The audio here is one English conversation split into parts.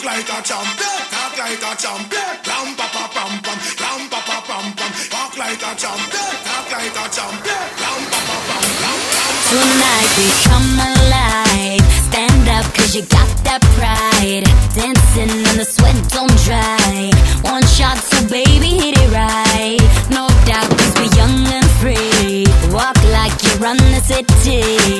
Talk like a champion, talk like a champion. Ram pa pa pam pam, ram pa pa pam pam. Talk like a champion, talk like a champion. Ram pa pam pam. Tonight we come alive. Stand up cause you got that pride. Dancing and the sweat don't dry. One shot, so baby hit it right. No doubt cause we're young and free. Walk like you run the city.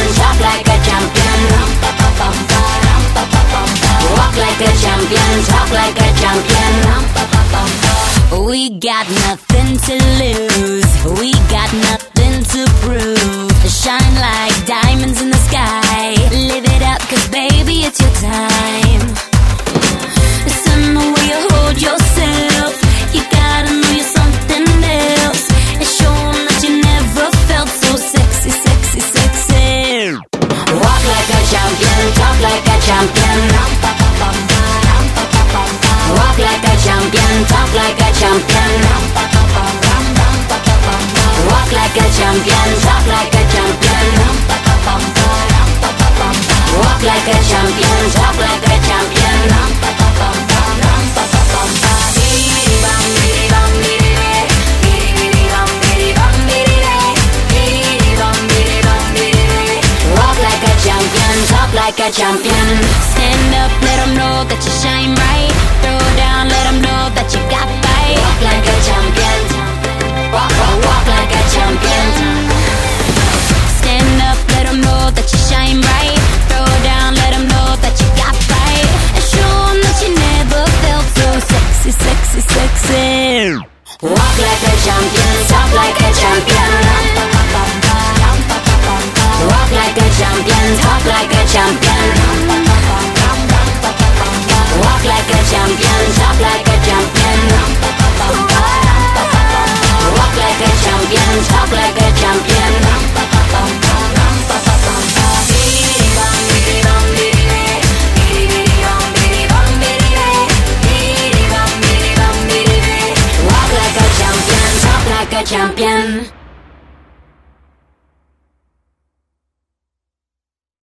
talk like a champion. We got nothing to lose. We champion. Walk like a champion, talk like a champion. Walk like a champion, talk like a champion. Walk like a champion, talk like a champion. Stand up, let them know that you shine bright. Throw Walk like a champion, Talk like a champion. champion.